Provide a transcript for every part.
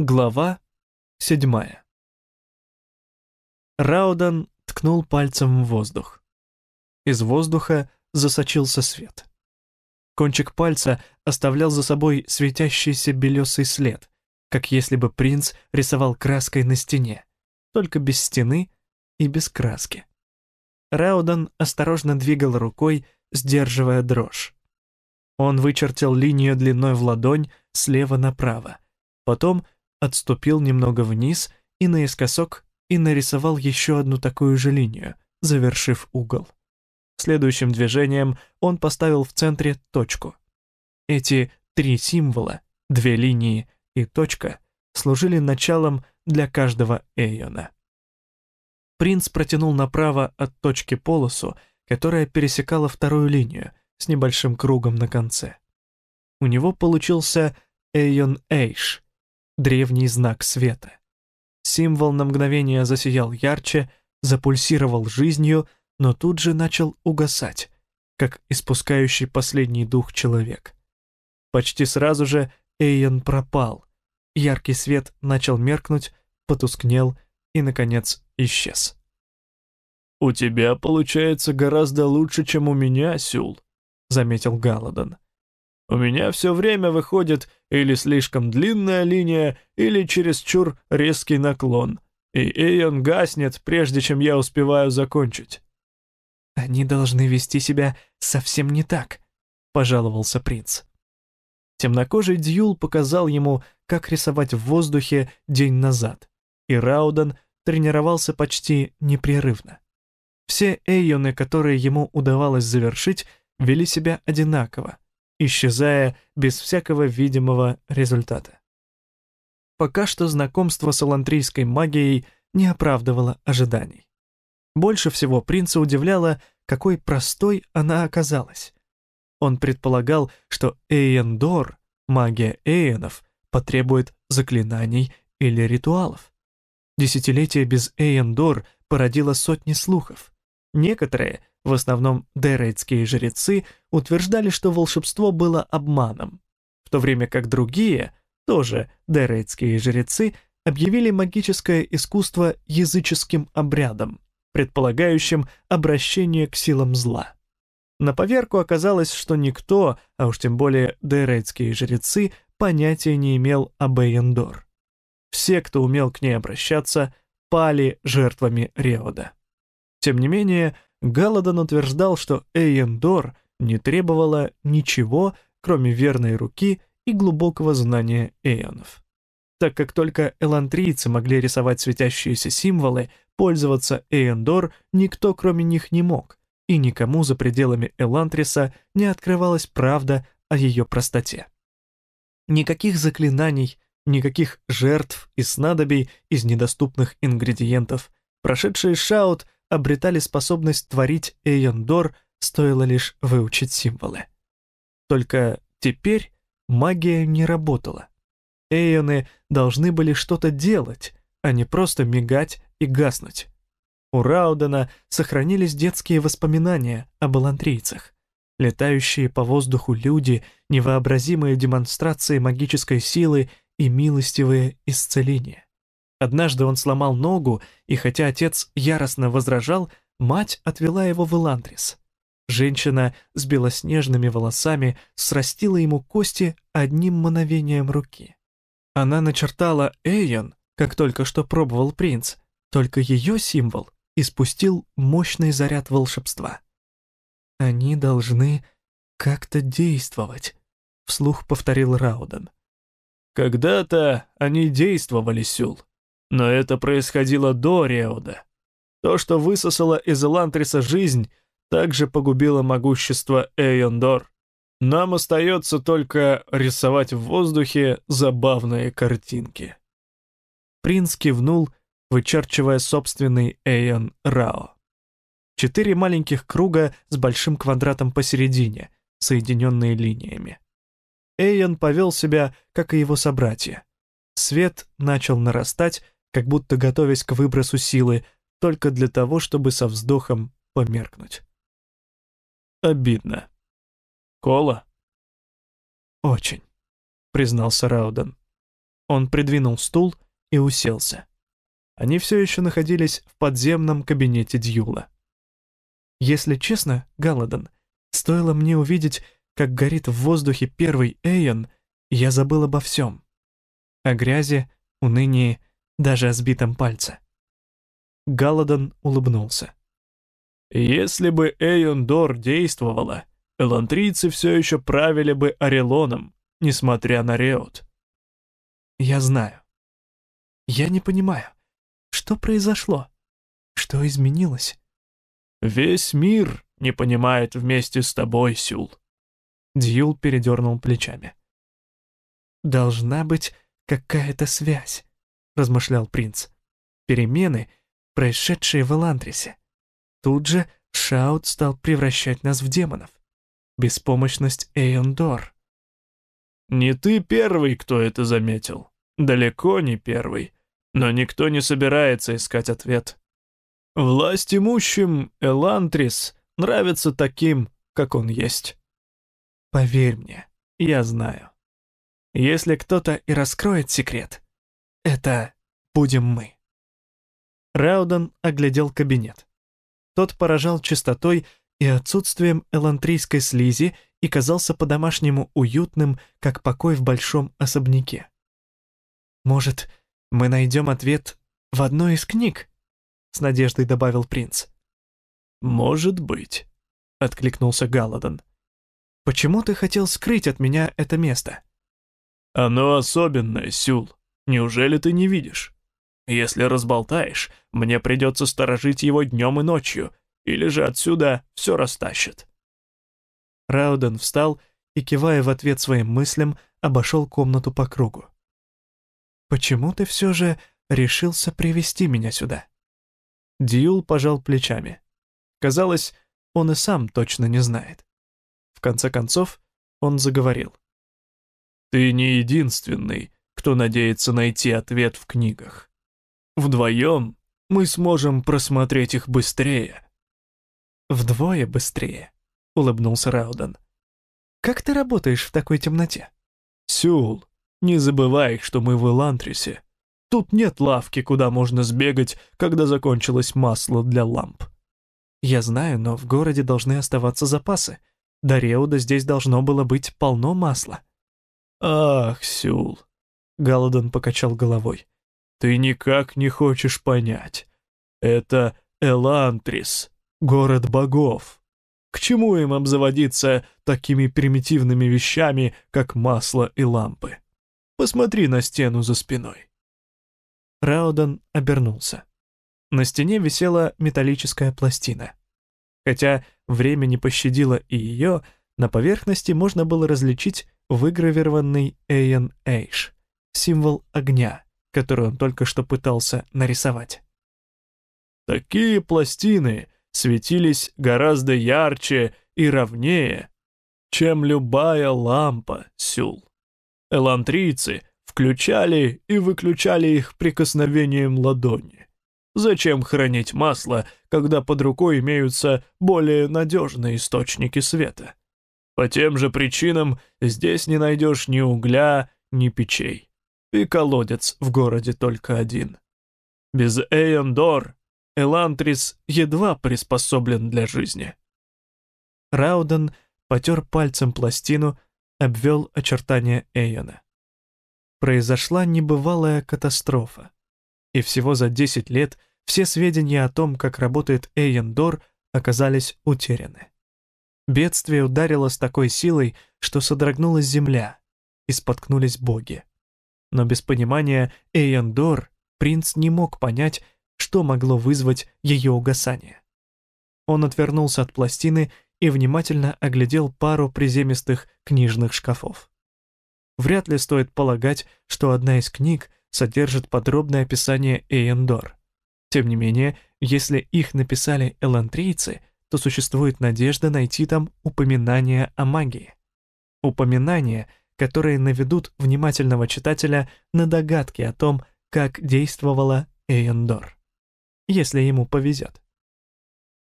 Глава седьмая. Раудан ткнул пальцем в воздух. Из воздуха засочился свет. Кончик пальца оставлял за собой светящийся белесый след, как если бы принц рисовал краской на стене, только без стены и без краски. Раудан осторожно двигал рукой, сдерживая дрожь. Он вычертил линию длиной в ладонь слева направо, потом отступил немного вниз и наискосок и нарисовал еще одну такую же линию, завершив угол. Следующим движением он поставил в центре точку. Эти три символа, две линии и точка, служили началом для каждого эйона. Принц протянул направо от точки полосу, которая пересекала вторую линию с небольшим кругом на конце. У него получился эйон Эйш, древний знак света. Символ на мгновение засиял ярче, запульсировал жизнью, но тут же начал угасать, как испускающий последний дух человек. Почти сразу же Эйон пропал. Яркий свет начал меркнуть, потускнел и, наконец, исчез. «У тебя получается гораздо лучше, чем у меня, Сюл», — заметил Галадон. У меня все время выходит или слишком длинная линия, или чересчур резкий наклон, и Эйон гаснет, прежде чем я успеваю закончить. «Они должны вести себя совсем не так», — пожаловался принц. Темнокожий Дьюл показал ему, как рисовать в воздухе день назад, и Раудан тренировался почти непрерывно. Все эйоны, которые ему удавалось завершить, вели себя одинаково, исчезая без всякого видимого результата. Пока что знакомство с алантрийской магией не оправдывало ожиданий. Больше всего принца удивляло, какой простой она оказалась. Он предполагал, что Эйендор, магия Эйенов, потребует заклинаний или ритуалов. Десятилетие без Эйендор породило сотни слухов. Некоторые в основном дерейтские жрецы, утверждали, что волшебство было обманом, в то время как другие, тоже дерейтские жрецы, объявили магическое искусство языческим обрядом, предполагающим обращение к силам зла. На поверку оказалось, что никто, а уж тем более дерейтские жрецы, понятия не имел об Эйендор. Все, кто умел к ней обращаться, пали жертвами Реода. Тем не менее, Галадон утверждал, что Эйендор не требовала ничего, кроме верной руки и глубокого знания эйонов. Так как только элантрийцы могли рисовать светящиеся символы, пользоваться Эйендор никто кроме них не мог, и никому за пределами Элантриса не открывалась правда о ее простоте. Никаких заклинаний, никаких жертв и снадобий из недоступных ингредиентов. Прошедшие Шаут обретали способность творить Эйондор, стоило лишь выучить символы. Только теперь магия не работала. Эйоны должны были что-то делать, а не просто мигать и гаснуть. У Раудена сохранились детские воспоминания об элантрийцах. Летающие по воздуху люди, невообразимые демонстрации магической силы и милостивые исцеления. Однажды он сломал ногу, и хотя отец яростно возражал, мать отвела его в Эландрис. Женщина с белоснежными волосами срастила ему кости одним мановением руки. Она начертала Эйон, как только что пробовал принц, только ее символ испустил мощный заряд волшебства. «Они должны как-то действовать», — вслух повторил Рауден. «Когда-то они действовали, Сюл», но это происходило до Реуда. То, что высосало из Элантриса жизнь, также погубило могущество Эйондор. Нам остается только рисовать в воздухе забавные картинки. Принц кивнул, вычерчивая собственный Эйон Рао. Четыре маленьких круга с большим квадратом посередине, соединенные линиями. Эйон повел себя, как и его собратья. Свет начал нарастать, как будто готовясь к выбросу силы, только для того, чтобы со вздохом померкнуть. Обидно. Кола? Очень, признался Рауден. Он придвинул стул и уселся. Они все еще находились в подземном кабинете Дьюла. Если честно, Галадон, стоило мне увидеть, как горит в воздухе первый Эйон, я забыл обо всем. О грязи, унынии, даже о сбитом пальце. Галадон улыбнулся. «Если бы Эйон Дор действовала, элантрийцы все еще правили бы Орелоном, несмотря на Реот». «Я знаю. Я не понимаю, что произошло? Что изменилось?» «Весь мир не понимает вместе с тобой, Сюл». Дьюл передернул плечами. «Должна быть какая-то связь», — размышлял принц. «Перемены, происшедшие в Эландрисе. Тут же Шаут стал превращать нас в демонов. Беспомощность Эйондор». «Не ты первый, кто это заметил. Далеко не первый. Но никто не собирается искать ответ. Власть имущим Элантрис нравится таким, как он есть». «Поверь мне, я знаю». Если кто-то и раскроет секрет, это будем мы. Рауден оглядел кабинет. Тот поражал чистотой и отсутствием элантрийской слизи и казался по-домашнему уютным, как покой в большом особняке. «Может, мы найдем ответ в одной из книг?» — с надеждой добавил принц. «Может быть», — откликнулся Галадон. «Почему ты хотел скрыть от меня это место?» «Оно особенное, Сюл. Неужели ты не видишь? Если разболтаешь, мне придется сторожить его днем и ночью, или же отсюда все растащит». Рауден встал и, кивая в ответ своим мыслям, обошел комнату по кругу. «Почему ты все же решился привести меня сюда?» Дьюл пожал плечами. Казалось, он и сам точно не знает. В конце концов, он заговорил. Ты не единственный, кто надеется найти ответ в книгах. Вдвоем мы сможем просмотреть их быстрее». «Вдвое быстрее», — улыбнулся Рауден. «Как ты работаешь в такой темноте?» «Сюл, не забывай, что мы в Элантрисе. Тут нет лавки, куда можно сбегать, когда закончилось масло для ламп». «Я знаю, но в городе должны оставаться запасы. До Реуда здесь должно было быть полно масла». «Ах, Сюл!» — Галадон покачал головой. «Ты никак не хочешь понять. Это Элантрис, город богов. К чему им обзаводиться такими примитивными вещами, как масло и лампы? Посмотри на стену за спиной». Раудон обернулся. На стене висела металлическая пластина. Хотя время не пощадило и ее, на поверхности можно было различить выгравированный Эйен Эйш, символ огня, который он только что пытался нарисовать. Такие пластины светились гораздо ярче и ровнее, чем любая лампа, Сюл. Элантрийцы включали и выключали их прикосновением ладони. Зачем хранить масло, когда под рукой имеются более надежные источники света? По тем же причинам здесь не найдешь ни угля, ни печей. И колодец в городе только один. Без Эйондор Элантрис едва приспособлен для жизни. Рауден потер пальцем пластину, обвел очертания Эйона. Произошла небывалая катастрофа. И всего за 10 лет все сведения о том, как работает Эйондор, оказались утеряны. Бедствие ударило с такой силой, что содрогнулась земля, и споткнулись боги. Но без понимания Эйендор принц не мог понять, что могло вызвать ее угасание. Он отвернулся от пластины и внимательно оглядел пару приземистых книжных шкафов. Вряд ли стоит полагать, что одна из книг содержит подробное описание Эйендор. Тем не менее, если их написали элантрийцы — то существует надежда найти там упоминания о магии. Упоминания, которые наведут внимательного читателя на догадки о том, как действовала Эйендор, если ему повезет.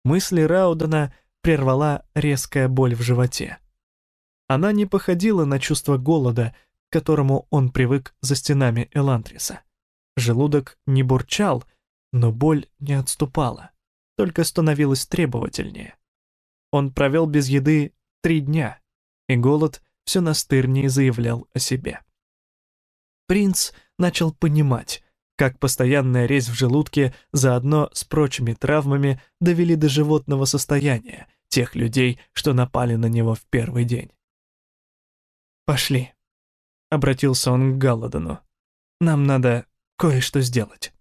Мысли Раудена прервала резкая боль в животе. Она не походила на чувство голода, к которому он привык за стенами Элантриса. Желудок не бурчал, но боль не отступала, только становилась требовательнее. Он провел без еды три дня, и голод все настырнее заявлял о себе. Принц начал понимать, как постоянная резь в желудке заодно с прочими травмами довели до животного состояния тех людей, что напали на него в первый день. «Пошли», — обратился он к Галладону. «Нам надо кое-что сделать».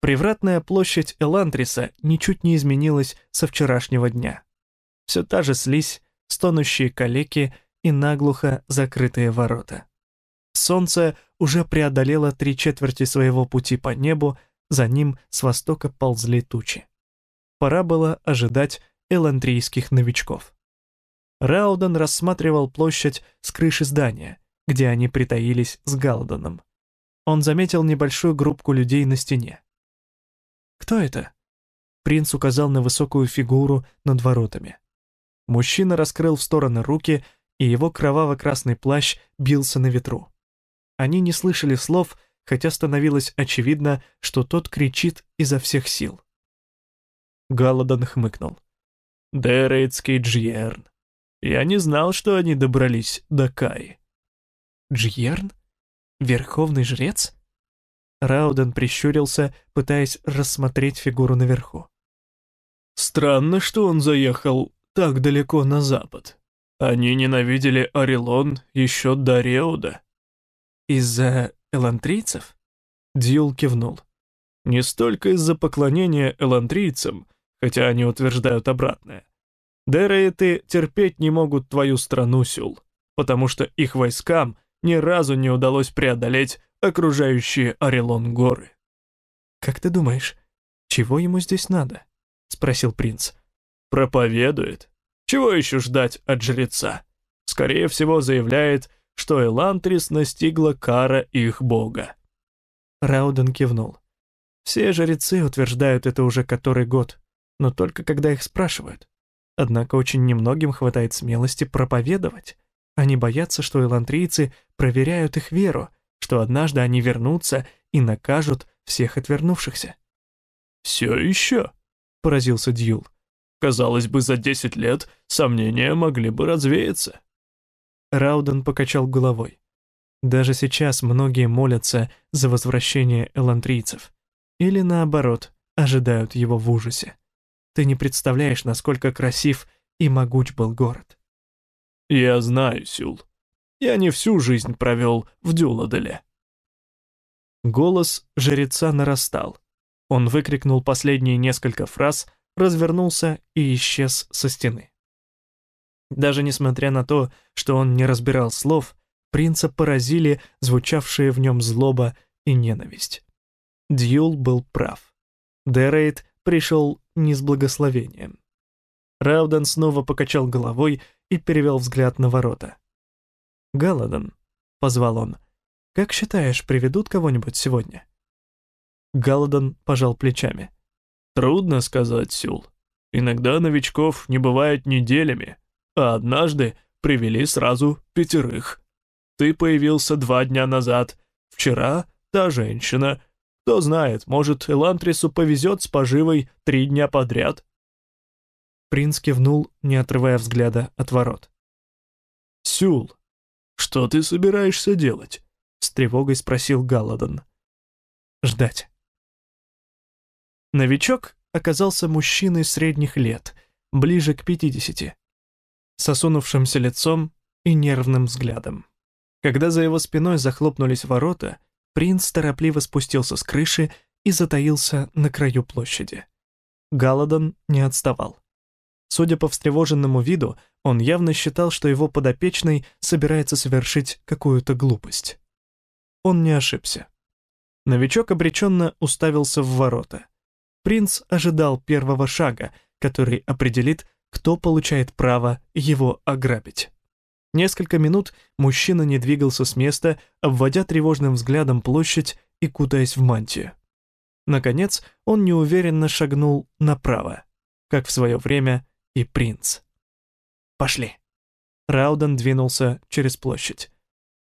Привратная площадь Элантриса ничуть не изменилась со вчерашнего дня. Все та же слизь, стонущие калеки и наглухо закрытые ворота. Солнце уже преодолело три четверти своего пути по небу, за ним с востока ползли тучи. Пора было ожидать эландрийских новичков. Рауден рассматривал площадь с крыши здания, где они притаились с Галдоном. Он заметил небольшую группку людей на стене. «Кто это?» Принц указал на высокую фигуру над воротами. Мужчина раскрыл в стороны руки, и его кроваво-красный плащ бился на ветру. Они не слышали слов, хотя становилось очевидно, что тот кричит изо всех сил. Галадон хмыкнул. «Дерейтский Джьерн. Я не знал, что они добрались до Каи. Джьерн? Верховный жрец? Рауден прищурился, пытаясь рассмотреть фигуру наверху. Странно, что он заехал так далеко на запад. Они ненавидели Орелон еще до Реуда. Из-за элантрийцев? Дьюл кивнул. Не столько из-за поклонения элантрийцам, хотя они утверждают обратное. Дерейты терпеть не могут твою страну, Сюл, потому что их войскам ни разу не удалось преодолеть окружающие Орелон горы. «Как ты думаешь, чего ему здесь надо?» — спросил принц. «Проповедует. Чего еще ждать от жреца? Скорее всего, заявляет, что Элантрис настигла кара их бога». Рауден кивнул. «Все жрецы утверждают это уже который год, но только когда их спрашивают. Однако очень немногим хватает смелости проповедовать. Они боятся, что элантрийцы проверяют их веру, что однажды они вернутся и накажут всех отвернувшихся. «Все еще?» — поразился Дьюл. «Казалось бы, за десять лет сомнения могли бы развеяться». Рауден покачал головой. Даже сейчас многие молятся за возвращение элантрийцев. Или наоборот, ожидают его в ужасе. Ты не представляешь, насколько красив и могуч был город. Я знаю, Сюл. Я не всю жизнь провел в Дюладеле. Голос жреца нарастал. Он выкрикнул последние несколько фраз, развернулся и исчез со стены. Даже несмотря на то, что он не разбирал слов, принца поразили звучавшие в нем злоба и ненависть. Дьюл был прав. Дерейд пришел не с благословением. Рауден снова покачал головой и перевел взгляд на ворота. «Галадон», — позвал он, — «как считаешь, приведут кого-нибудь сегодня?» Галадон пожал плечами. «Трудно сказать, Сюл. Иногда новичков не бывает неделями, а однажды привели сразу пятерых. Ты появился два дня назад, вчера та женщина, кто знает, может, Элантрису повезет с поживой три дня подряд. Принц кивнул, не отрывая взгляда от ворот. «Сюл, что ты собираешься делать?» — с тревогой спросил Галладон. «Ждать». Новичок оказался мужчиной средних лет, ближе к пятидесяти, с осунувшимся лицом и нервным взглядом. Когда за его спиной захлопнулись ворота, Принц торопливо спустился с крыши и затаился на краю площади. Галадон не отставал. Судя по встревоженному виду, он явно считал, что его подопечный собирается совершить какую-то глупость. Он не ошибся. Новичок обреченно уставился в ворота. Принц ожидал первого шага, который определит, кто получает право его ограбить. Несколько минут мужчина не двигался с места, обводя тревожным взглядом площадь и кутаясь в мантию. Наконец, он неуверенно шагнул направо, как в свое время и принц. «Пошли». Рауден двинулся через площадь.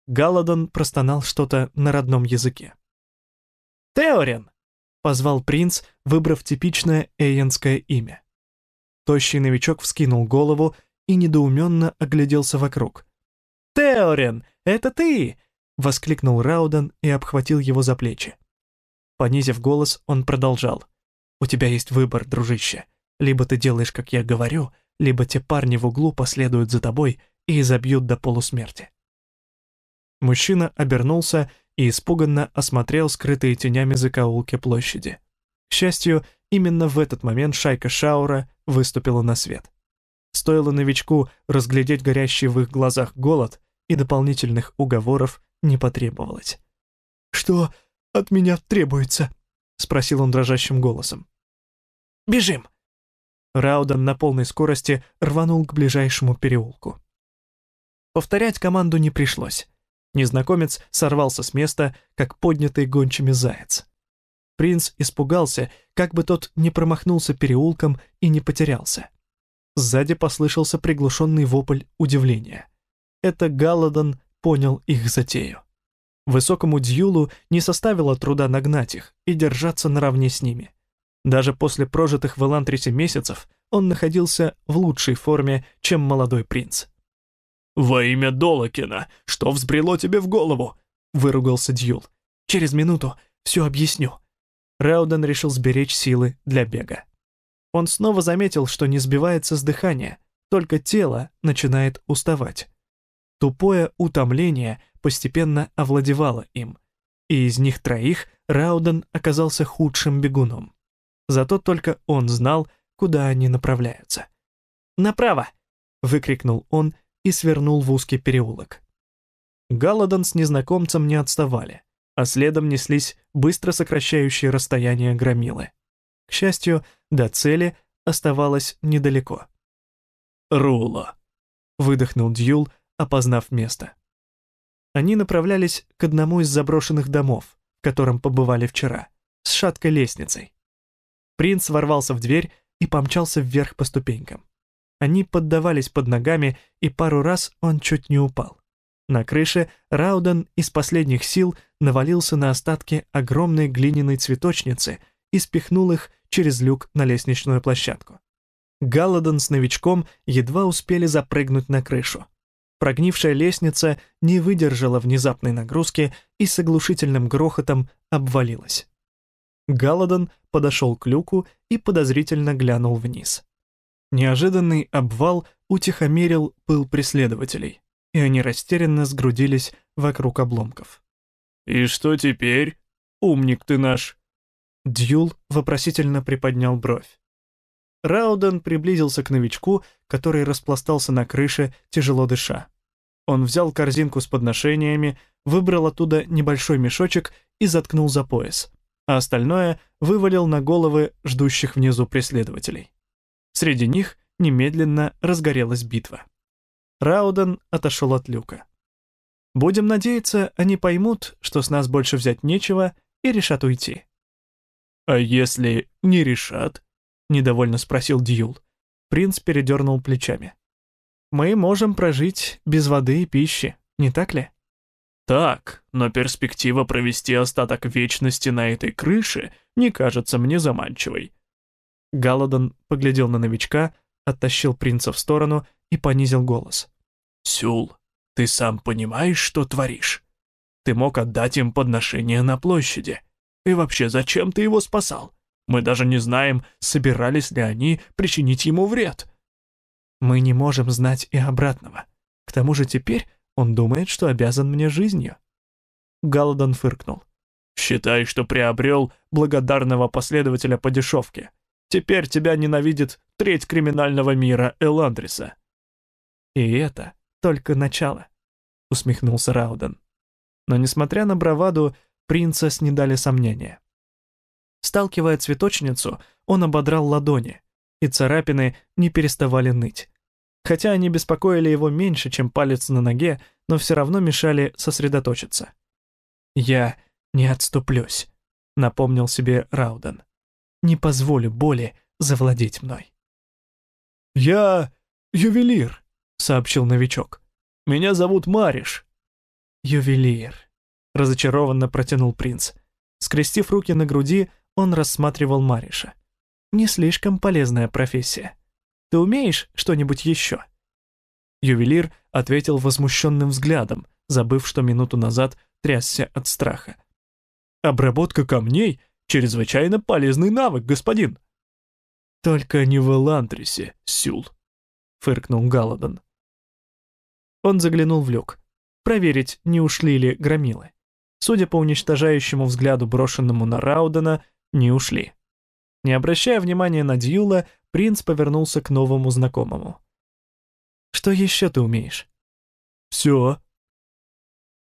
Галадон простонал что-то на родном языке. «Теорен!» — позвал принц, выбрав типичное эйенское имя. Тощий новичок вскинул голову и недоуменно огляделся вокруг. «Теорен, это ты!» — воскликнул Рауден и обхватил его за плечи. Понизив голос, он продолжал. «У тебя есть выбор, дружище. Либо ты делаешь, как я говорю, либо те парни в углу последуют за тобой и изобьют до полусмерти». Мужчина обернулся и испуганно осмотрел скрытые тенями закоулки площади. К счастью, именно в этот момент шайка Шаура выступила на свет. Стоило новичку разглядеть горящий в их глазах голод, и дополнительных уговоров не потребовалось. «Что от меня требуется?» — спросил он дрожащим голосом. «Бежим!» Раудан на полной скорости рванул к ближайшему переулку. Повторять команду не пришлось. Незнакомец сорвался с места, как поднятый гончими заяц. Принц испугался, как бы тот не промахнулся переулком и не потерялся. Сзади послышался приглушенный вопль удивления. Это Галадон понял их затею. Высокому Дьюлу не составило труда нагнать их и держаться наравне с ними. Даже после прожитых в Элантрисе месяцев он находился в лучшей форме, чем молодой принц. «Во имя Долокина, что взбрело тебе в голову?» — выругался Дьюл. «Через минуту все объясню». Рауден решил сберечь силы для бега. Он снова заметил, что не сбивается с дыхания, только тело начинает уставать. Тупое утомление постепенно овладевало им, и из них троих Рауден оказался худшим бегуном. Зато только он знал, куда они направляются. «Направо!» — выкрикнул он и свернул в узкий переулок. Галадон с незнакомцем не отставали, а следом неслись быстро сокращающие расстояние громилы. К счастью, до цели оставалось недалеко. «Рула», — выдохнул Дьюл, опознав место. Они направлялись к одному из заброшенных домов, в котором побывали вчера, с шаткой лестницей. Принц ворвался в дверь и помчался вверх по ступенькам. Они поддавались под ногами, и пару раз он чуть не упал. На крыше Рауден из последних сил навалился на остатки огромной глиняной цветочницы и спихнул их через люк на лестничную площадку. Галладон с новичком едва успели запрыгнуть на крышу. Прогнившая лестница не выдержала внезапной нагрузки и с оглушительным грохотом обвалилась. Галладон подошел к люку и подозрительно глянул вниз. Неожиданный обвал утихомирил пыл преследователей, и они растерянно сгрудились вокруг обломков. «И что теперь? Умник ты наш!» Дьюл вопросительно приподнял бровь. Рауден приблизился к новичку, который распластался на крыше, тяжело дыша. Он взял корзинку с подношениями, выбрал оттуда небольшой мешочек и заткнул за пояс, а остальное вывалил на головы ждущих внизу преследователей. Среди них немедленно разгорелась битва. Рауден отошел от люка. «Будем надеяться, они поймут, что с нас больше взять нечего, и решат уйти». «А если не решат?» — недовольно спросил Дьюл. Принц передернул плечами. «Мы можем прожить без воды и пищи, не так ли?» «Так, но перспектива провести остаток вечности на этой крыше не кажется мне заманчивой». Галадон поглядел на новичка, оттащил принца в сторону и понизил голос. «Сюл, ты сам понимаешь, что творишь? Ты мог отдать им подношение на площади. И вообще, зачем ты его спасал? Мы даже не знаем, собирались ли они причинить ему вред. Мы не можем знать и обратного. К тому же теперь он думает, что обязан мне жизнью. Галладон фыркнул. «Считай, что приобрел благодарного последователя по дешевке. Теперь тебя ненавидит треть криминального мира Эландриса». «И это только начало», — усмехнулся Рауден. Но, несмотря на браваду, принца снедали сомнения. Сталкивая цветочницу, он ободрал ладони, и царапины не переставали ныть. Хотя они беспокоили его меньше, чем палец на ноге, но все равно мешали сосредоточиться. «Я не отступлюсь», — напомнил себе Рауден. «Не позволю боли завладеть мной». «Я ювелир», — сообщил новичок. «Меня зовут Мариш. ювелир», — разочарованно протянул принц. Скрестив руки на груди, он рассматривал Мариша. «Не слишком полезная профессия. Ты умеешь что-нибудь еще?» Ювелир ответил возмущенным взглядом, забыв, что минуту назад трясся от страха. «Обработка камней — чрезвычайно полезный навык, господин!» «Только не в Элантрисе, Сюл», — фыркнул Галадон. Он заглянул в люк, проверить, не ушли ли громилы. Судя по уничтожающему взгляду, брошенному на Раудена, не ушли. Не обращая внимания на Дьюла, принц повернулся к новому знакомому. «Что еще ты умеешь?» «Все».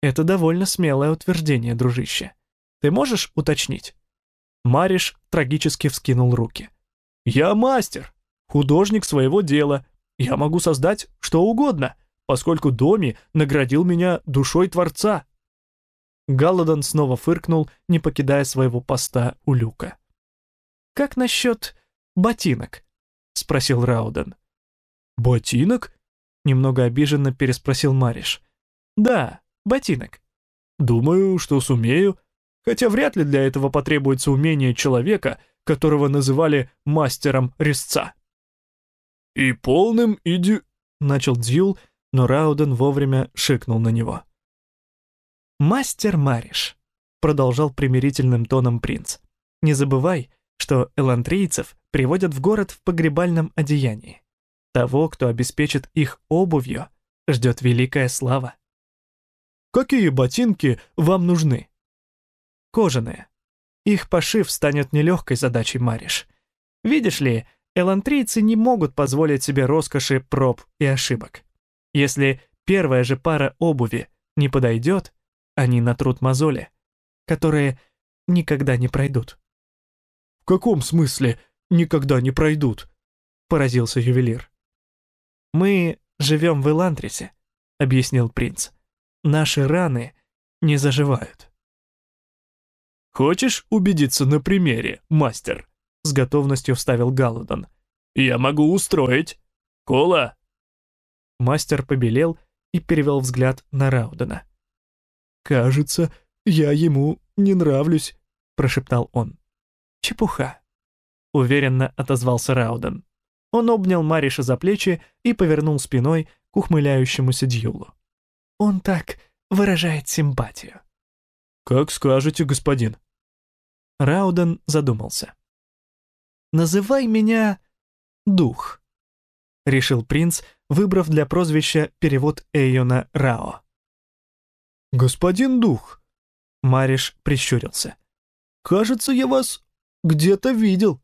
«Это довольно смелое утверждение, дружище. Ты можешь уточнить?» Мариш трагически вскинул руки. «Я мастер, художник своего дела. Я могу создать что угодно, поскольку Доми наградил меня душой Творца». Галладон снова фыркнул, не покидая своего поста у люка. «Как насчет ботинок?» — спросил Рауден. «Ботинок?» — немного обиженно переспросил Мариш. «Да, ботинок. Думаю, что сумею, хотя вряд ли для этого потребуется умение человека, которого называли мастером резца». «И полным иди...» — начал Дьюл, но Рауден вовремя шикнул на него. «Мастер Мариш», — продолжал примирительным тоном принц, — «не забывай, что элантрийцев приводят в город в погребальном одеянии. Того, кто обеспечит их обувью, ждет великая слава». «Какие ботинки вам нужны?» «Кожаные. Их пошив станет нелегкой задачей, Мариш. Видишь ли, элантрийцы не могут позволить себе роскоши проб и ошибок. Если первая же пара обуви не подойдет, они натрут мозоли, которые никогда не пройдут. «В каком смысле никогда не пройдут?» — поразился ювелир. «Мы живем в Эландрисе», — объяснил принц. «Наши раны не заживают». «Хочешь убедиться на примере, мастер?» — с готовностью вставил Галладон. «Я могу устроить. Кола!» Мастер побелел и перевел взгляд на Раудена. «Кажется, я ему не нравлюсь», — прошептал он. «Чепуха», — уверенно отозвался Рауден. Он обнял Мариша за плечи и повернул спиной к ухмыляющемуся Дьюлу. «Он так выражает симпатию». «Как скажете, господин». Рауден задумался. «Называй меня Дух», — решил принц, выбрав для прозвища перевод Эйона Рао. «Господин Дух!» Мариш прищурился. «Кажется, я вас где-то видел».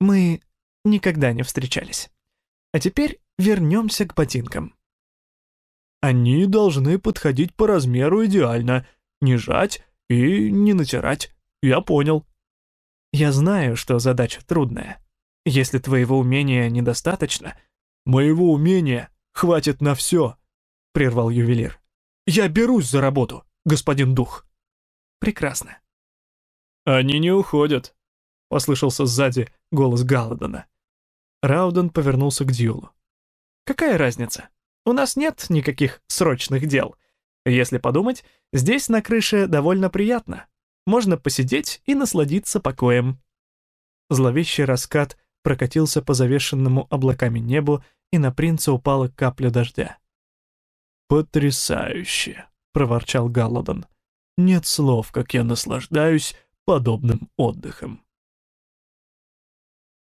«Мы никогда не встречались. А теперь вернемся к ботинкам». «Они должны подходить по размеру идеально, не жать и не натирать. Я понял». «Я знаю, что задача трудная. Если твоего умения недостаточно...» «Моего умения хватит на все», — прервал ювелир. Я берусь за работу, господин дух. Прекрасно. Они не уходят, послышался сзади голос Галадона. Рауден повернулся к Дьюлу. Какая разница? У нас нет никаких срочных дел. Если подумать, здесь на крыше довольно приятно. Можно посидеть и насладиться покоем. Зловещий раскат прокатился по завешенному облаками небу, и на принца упала капля дождя. «Потрясающе!» — проворчал Галладон. «Нет слов, как я наслаждаюсь подобным отдыхом».